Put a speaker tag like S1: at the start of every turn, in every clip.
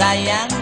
S1: sayang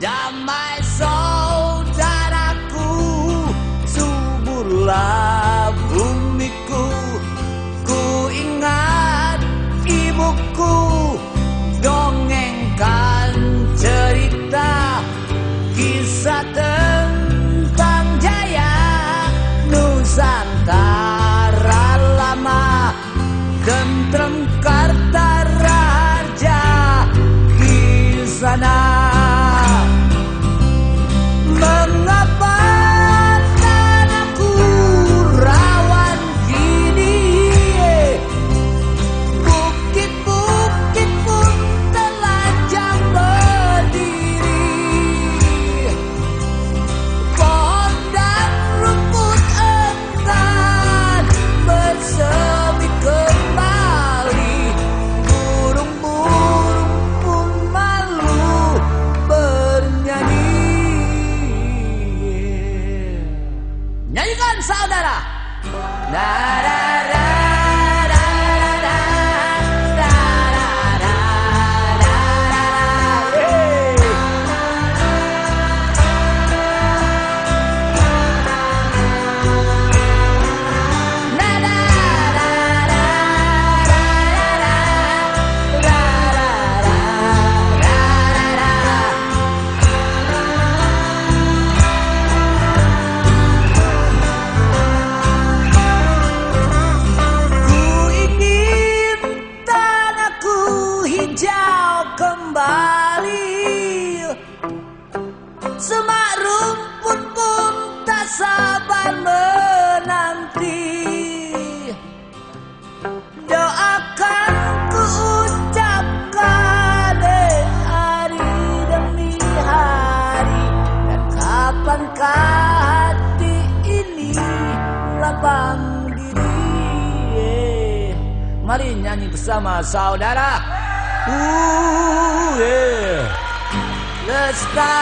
S1: damai saudaraku suburlah saudara. Ooh yeah. Let's start.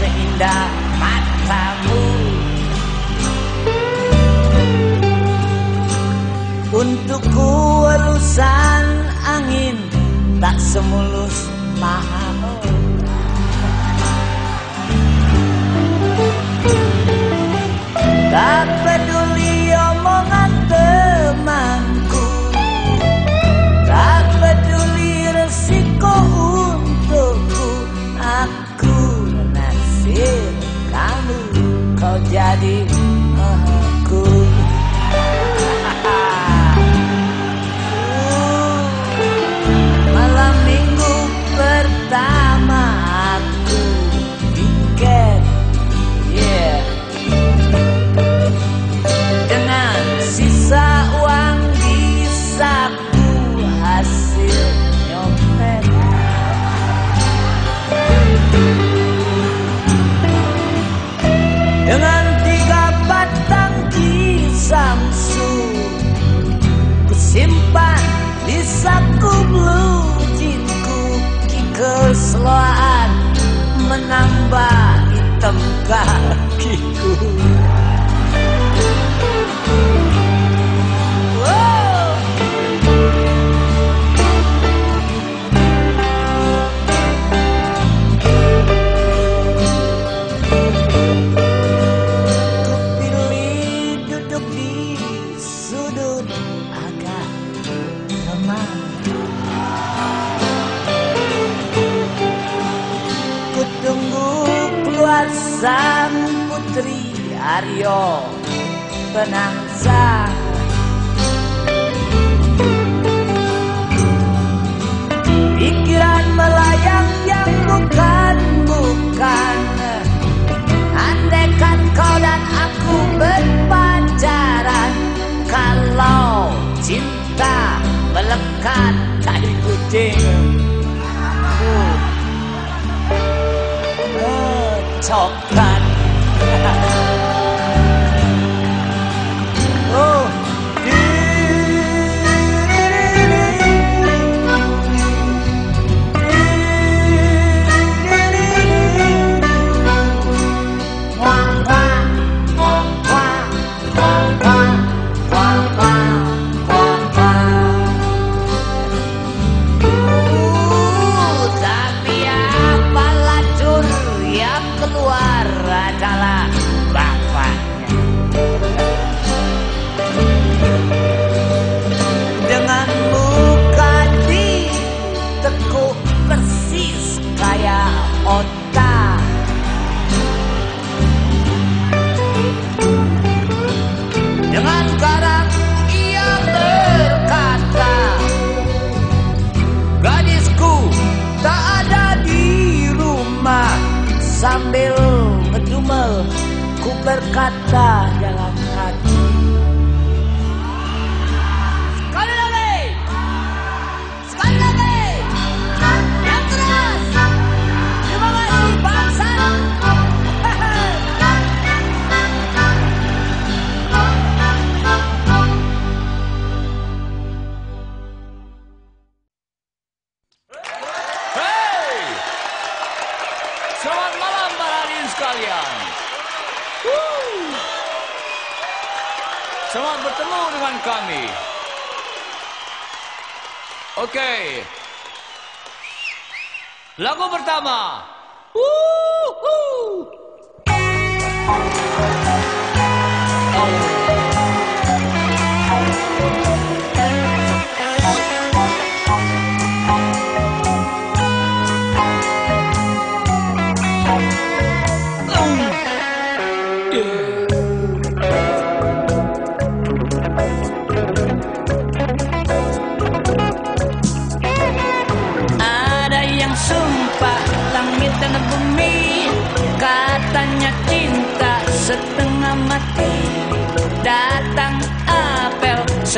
S1: seindah matamu. Untukku elusan angin tak semulus pahamu Tak peduli omongan ter jadi Solo Pikiran melayang yang bukan-bukan. Andaikan kau dan aku berpacaran Kalau cinta melekat dari kucing Cok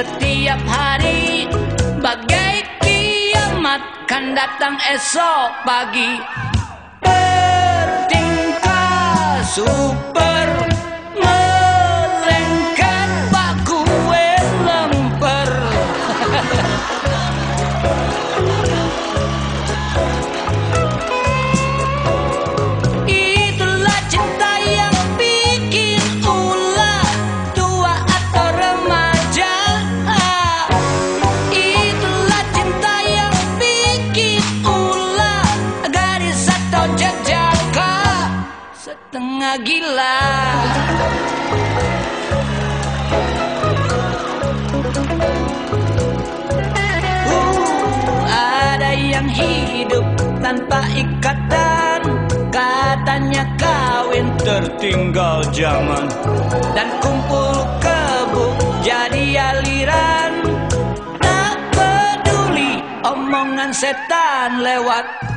S1: setiap hari bagai kiamat kan datang esok pagi. Bertingkah super tanpa ikatan Katanya kawin tertinggal zaman. Dan kumpul kebu jadi aliran. Tak peduli omongan setan lewat.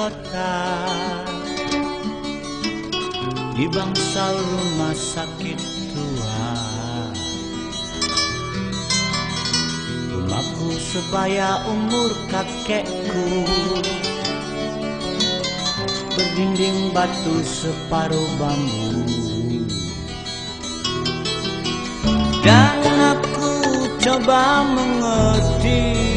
S1: Kota. Di bangsal rumah sakit tua. Rumahku sebaya umur kakekku. Berdinding batu separuh bambu. Dan aku coba mengerti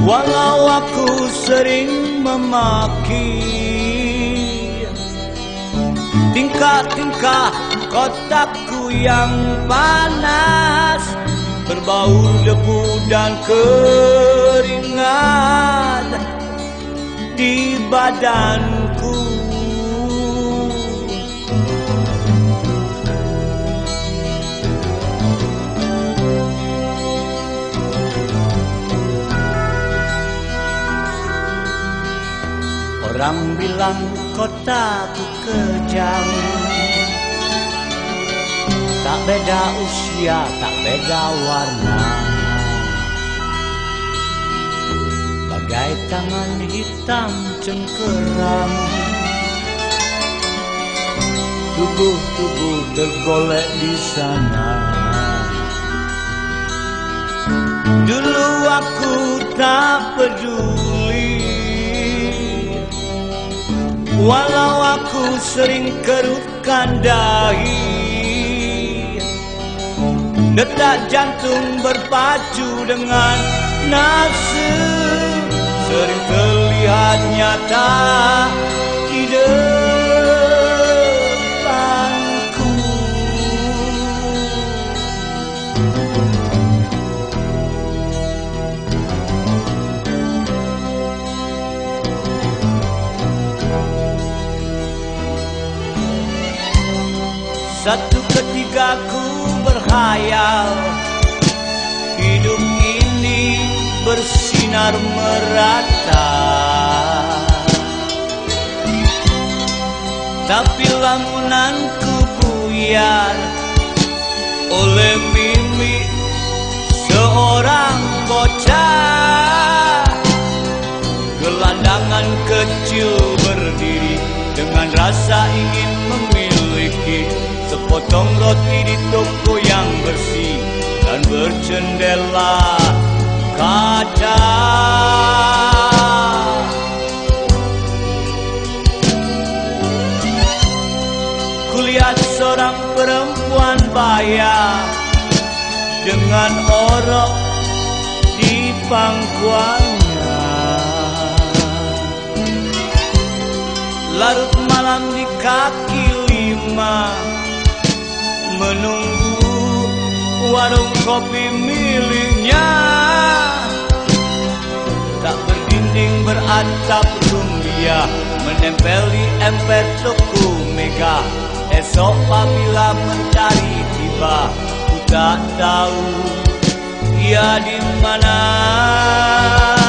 S1: Walau aku sering memaki Tingkah-tingkah kotakku yang panas Berbau debu dan keringat Di badanku Orang bilang kotaku kejam. Tak beda usia, tak beda warna. Bagai tangan hitam cengkeram. Tubuh-tubuh tergolek di sana. Dulu aku tak peduli Walau aku sering kerutkan dahi Detak jantung berpacu dengan nafsu. Sering terlihat nyata di Ketika ku berhayal Hidup ini bersinar merata. Tapi lamunanku buyar Oleh mimik seorang bocah. Gelandangan kecil berdiri Dengan rasa ingin memiliki Sepotong roti di toko yang bersih Dan bercendela kaca Kulihat seorang perempuan baya Dengan orok di pangkuannya. Larut malam di kaki lima Menunggu warung kopi miliknya. Tak berdinding beratap rumbia Menempel di emper toko mega. Esok apabila mencari tiba Ku tak tahu ia di mana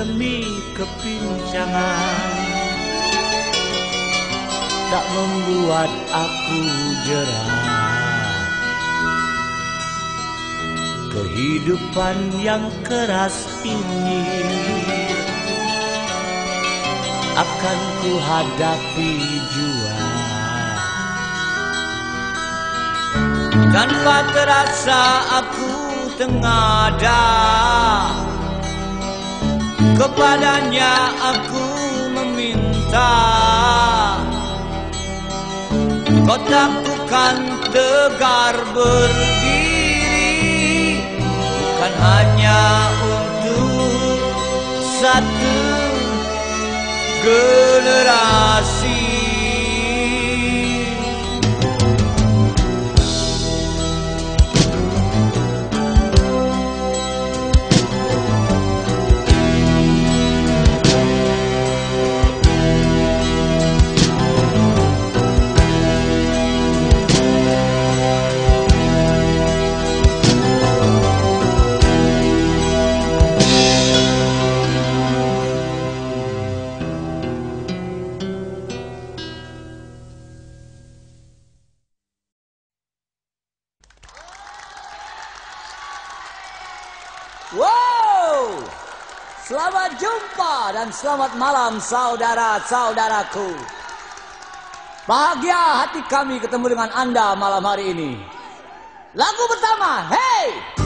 S1: demi kepincangan. Tak membuat aku jerah.
S2: Kehidupan yang keras ini akan ku hadapi jua. Tanpa terasa aku tengada kepadanya aku meminta. Kau takutkan tegar berdiri bukan hanya untuk satu generasi
S1: selamat malam saudara-saudaraku. Bahagia hati kami ketemu dengan Anda malam hari ini. Lagu pertama, hey!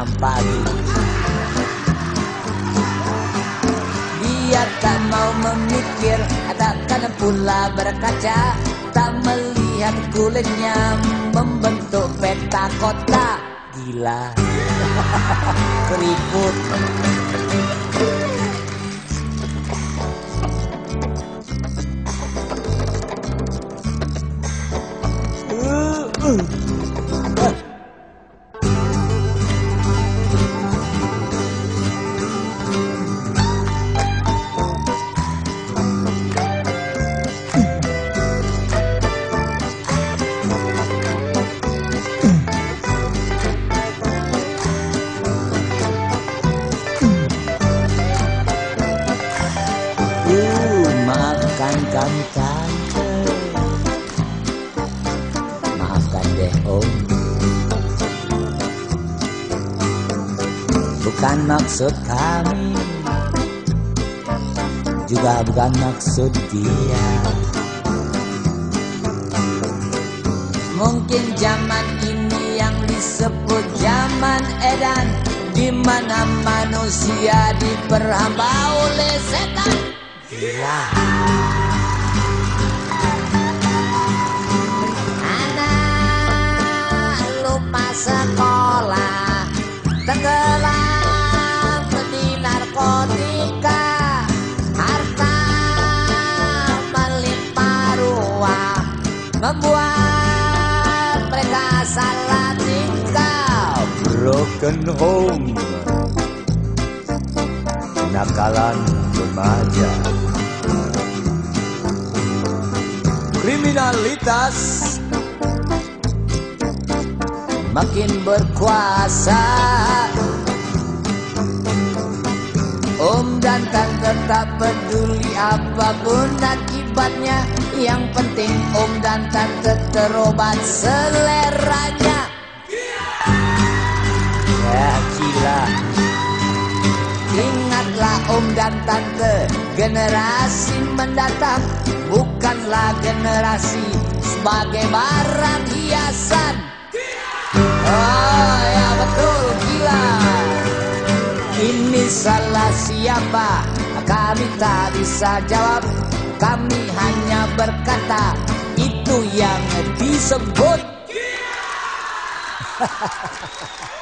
S1: Senam pagi. Dia tak mau memikir Takkan pula berkaca. Tak melihat kulitnya Membentuk peta kota. Gila. Keriput maksud kami Juga bukan maksud dia Mungkin zaman ini yang disebut zaman edan di mana manusia diperhamba oleh setan. Gila. Anak lupa sekolah
S2: Broken home
S3: kenakalan remaja. Kriminalitas makin berkuasa. Om dan tante tak peduli apa pun akibatnya. Yang penting om dan tante terobat seleranya om dan tante Generasi mendatang Bukanlah generasi Sebagai barang hiasan. Oh ya betul gila. Ini salah siapa? Kami tak bisa jawab. Kami hanya berkata Itu yang disebut. Terima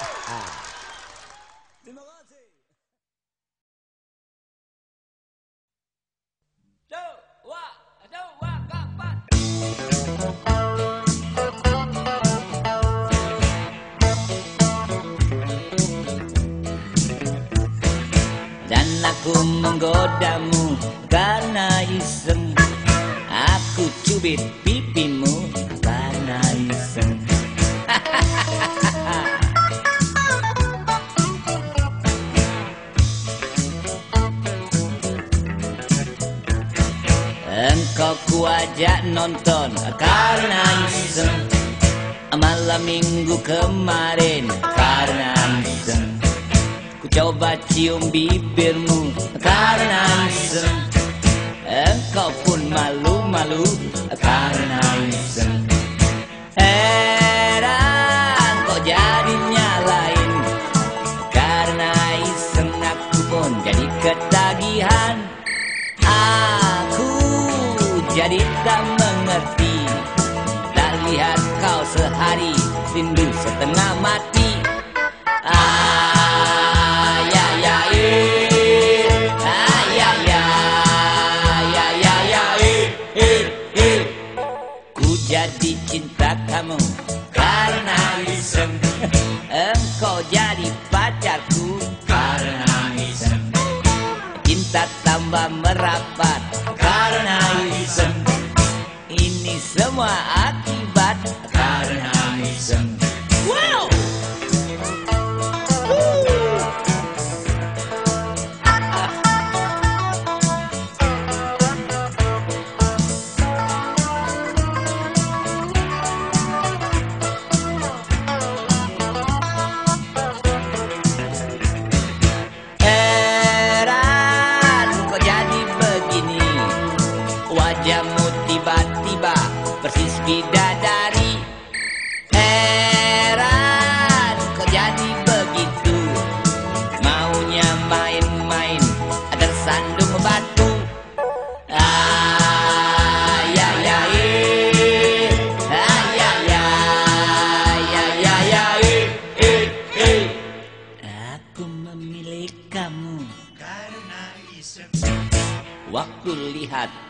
S1: menggodamu karena iseng. Aku cubit pipimu karena iseng. Engkau kuajak nonton karena iseng. Malam minggu kemarin karena iseng. Ku coba cium bibirmu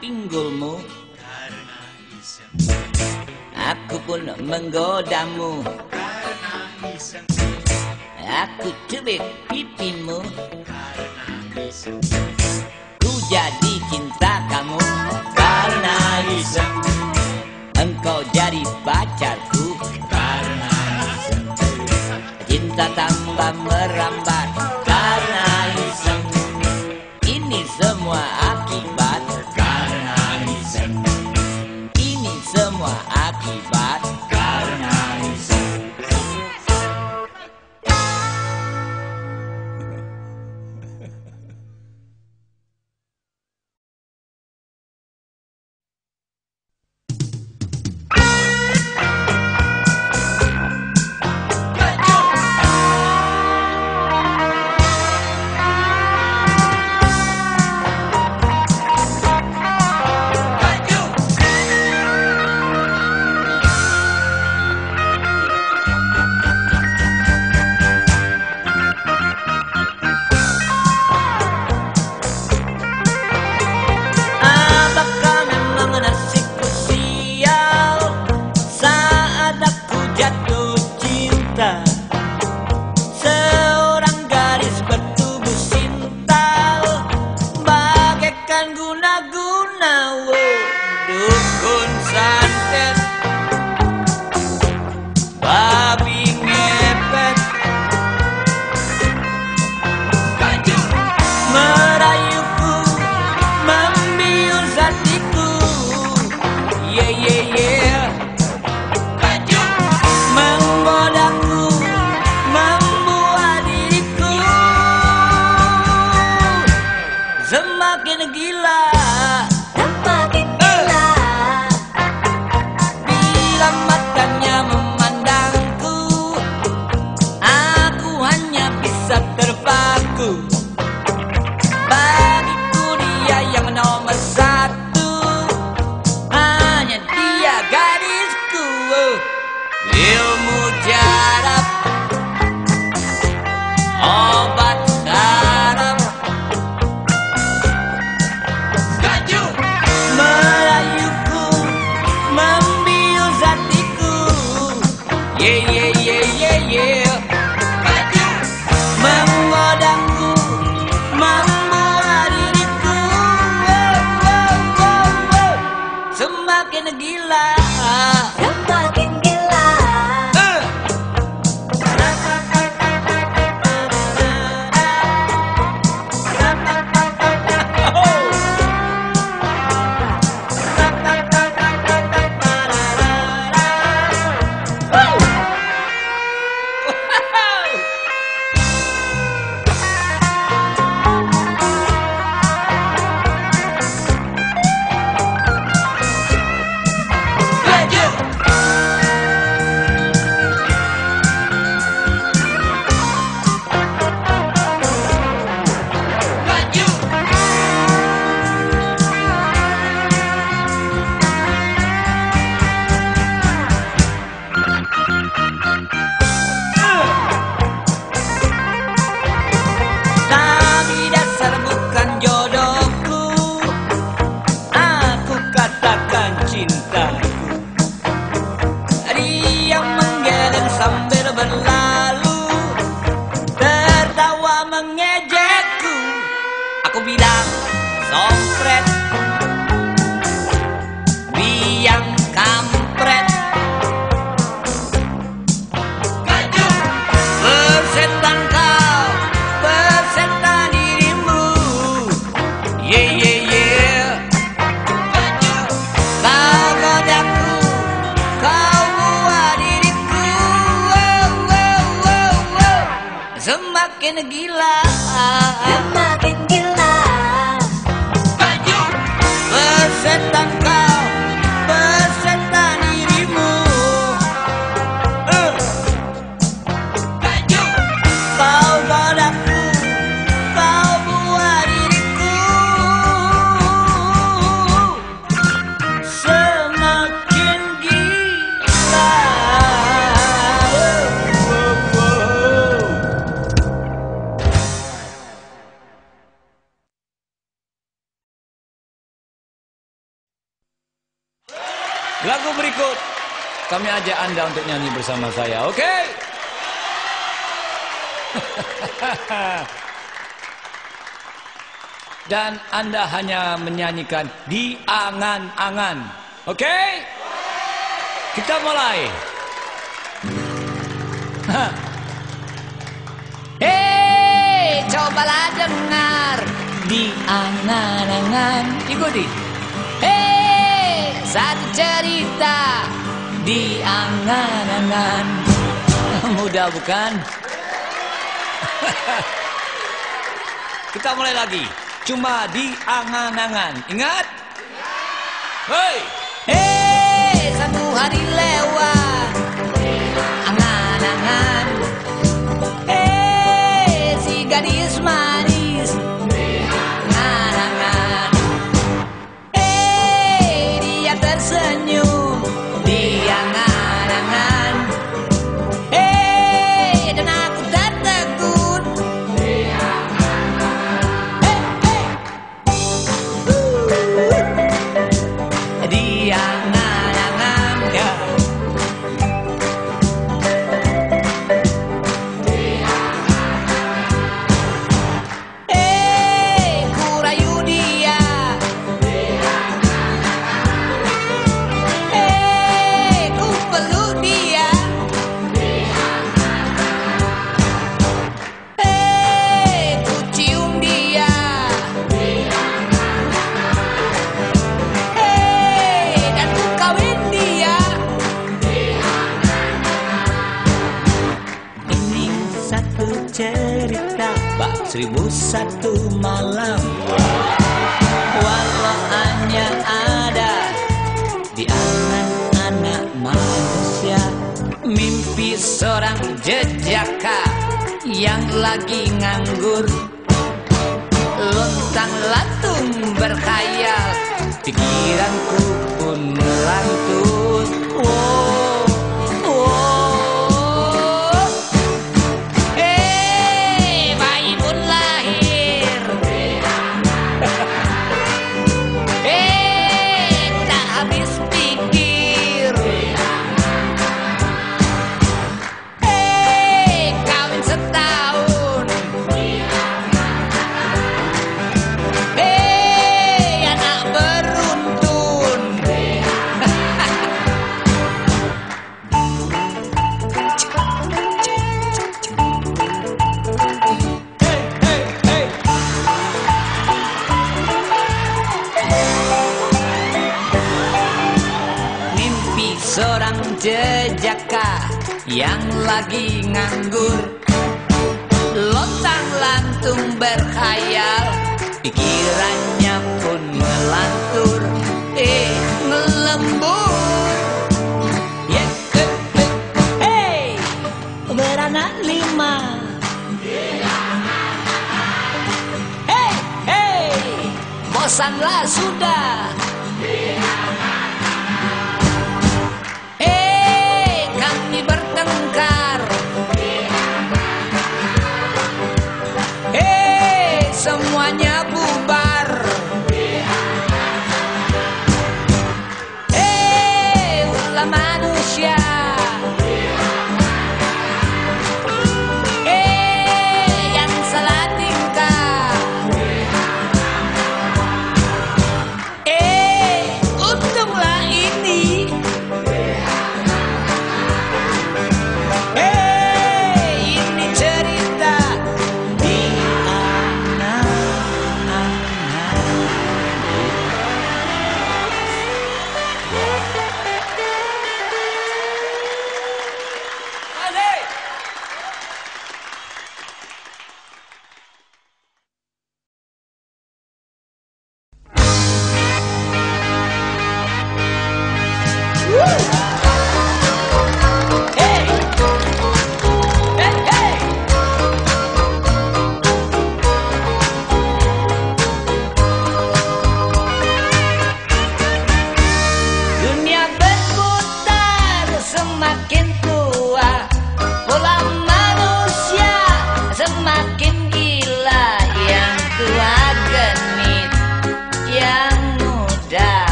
S1: pinggulmu.
S4: Karena iseng
S1: Aku pun menggodamu.
S4: Karena iseng
S1: Aku cubit pipimu.
S4: Karena iseng
S1: Ku jadi cinta kamu. Karena iseng. Engkau semakin gila.
S5: Semakin
S1: nyanyi bersama saya. Oke. Dan Anda hanya menyanyikan di angan-angan. Oke? Kita mulai. Hei, cobalah dengar di angan-angan. Ikuti. Hei, satu cerita di angan-angan. Mudah bukan? Kita mulai lagi. Cuma di angan-angan. Ingat? Hei! Hei, satu hari lewat. Angan-angan. Hei, si gadis mah. seribu satu malam. Waro'annya ada di anak-anak manusia Mimpi seorang jejaka yang lagi nganggur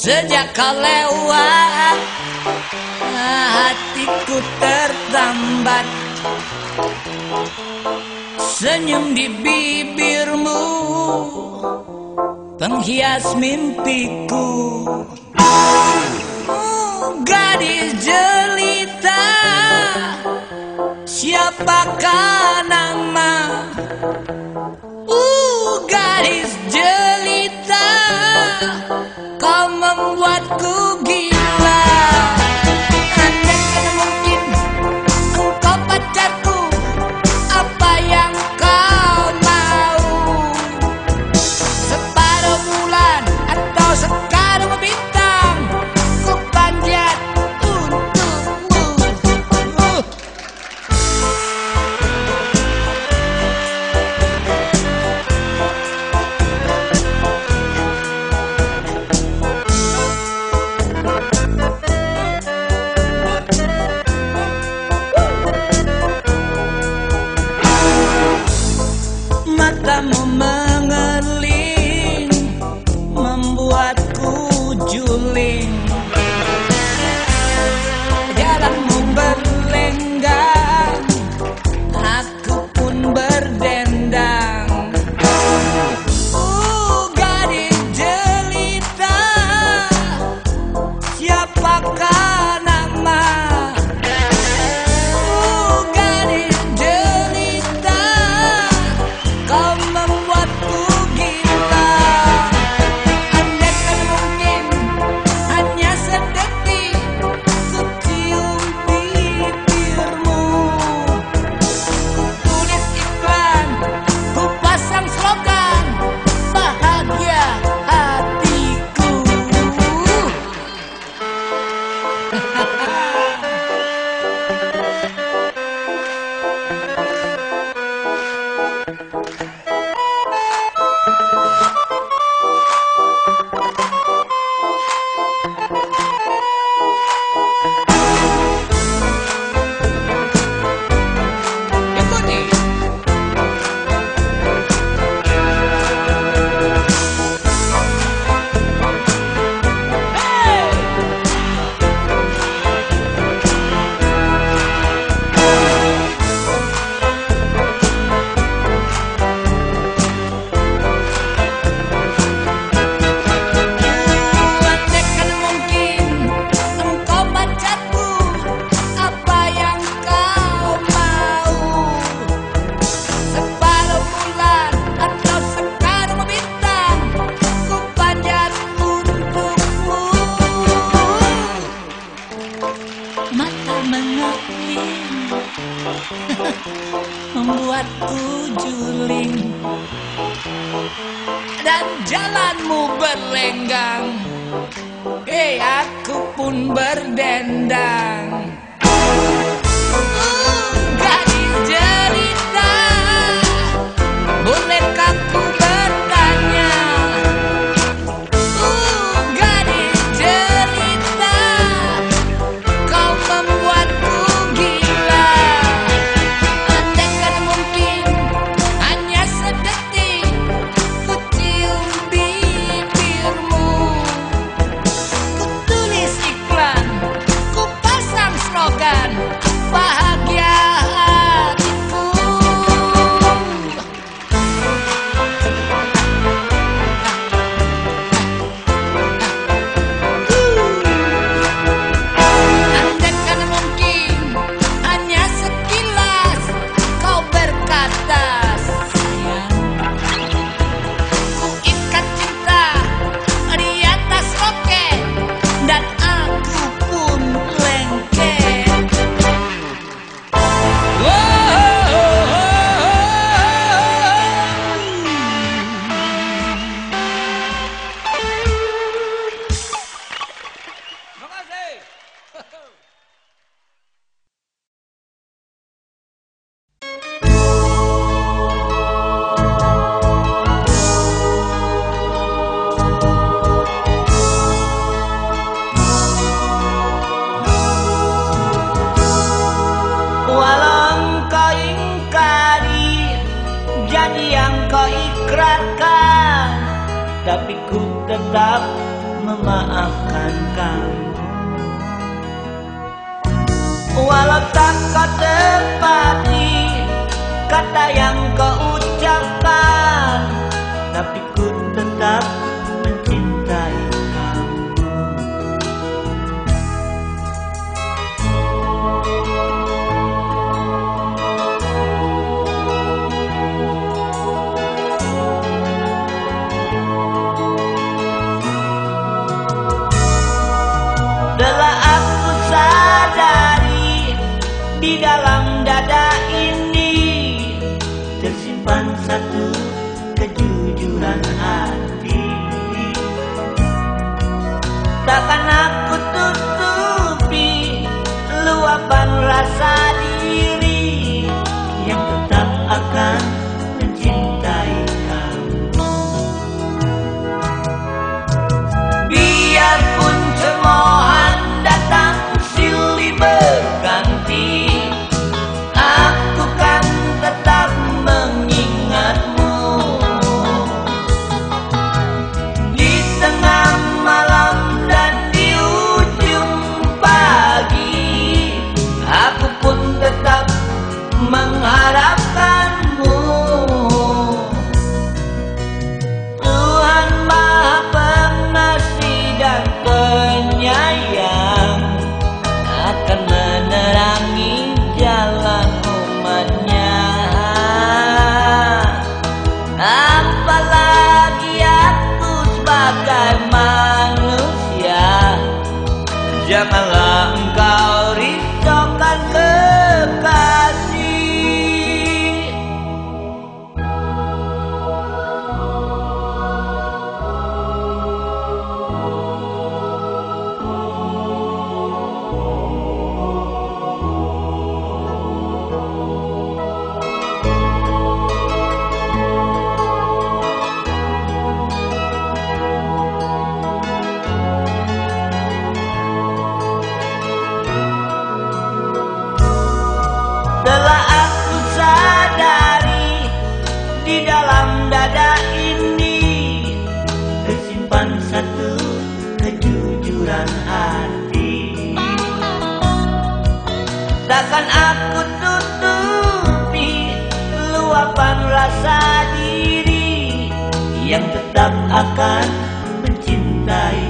S1: Sejak kau lewat Hatiku tertambat. Senyum di bibirmu Penghias mimpiku. Gadis jelita Siapakah nama? Uh gadis jelita. Kau membuatku gila. Woo-hoo! Rasa diri yang tetap akan mencintai